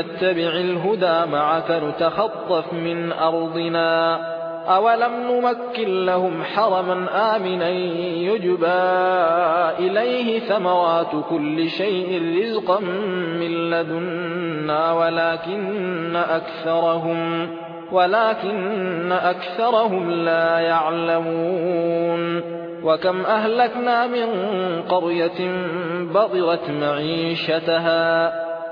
نتبع الهدى معك نتخطف من أرضنا. أولم نمكن لهم حرما آمنا يجبى إليه ثمرات كل شيء رزقا من لدنا ولكن أكثرهم ولكن أكثرهم لا يعلمون. وكم أهلكنا من قرية بضرت معيشتها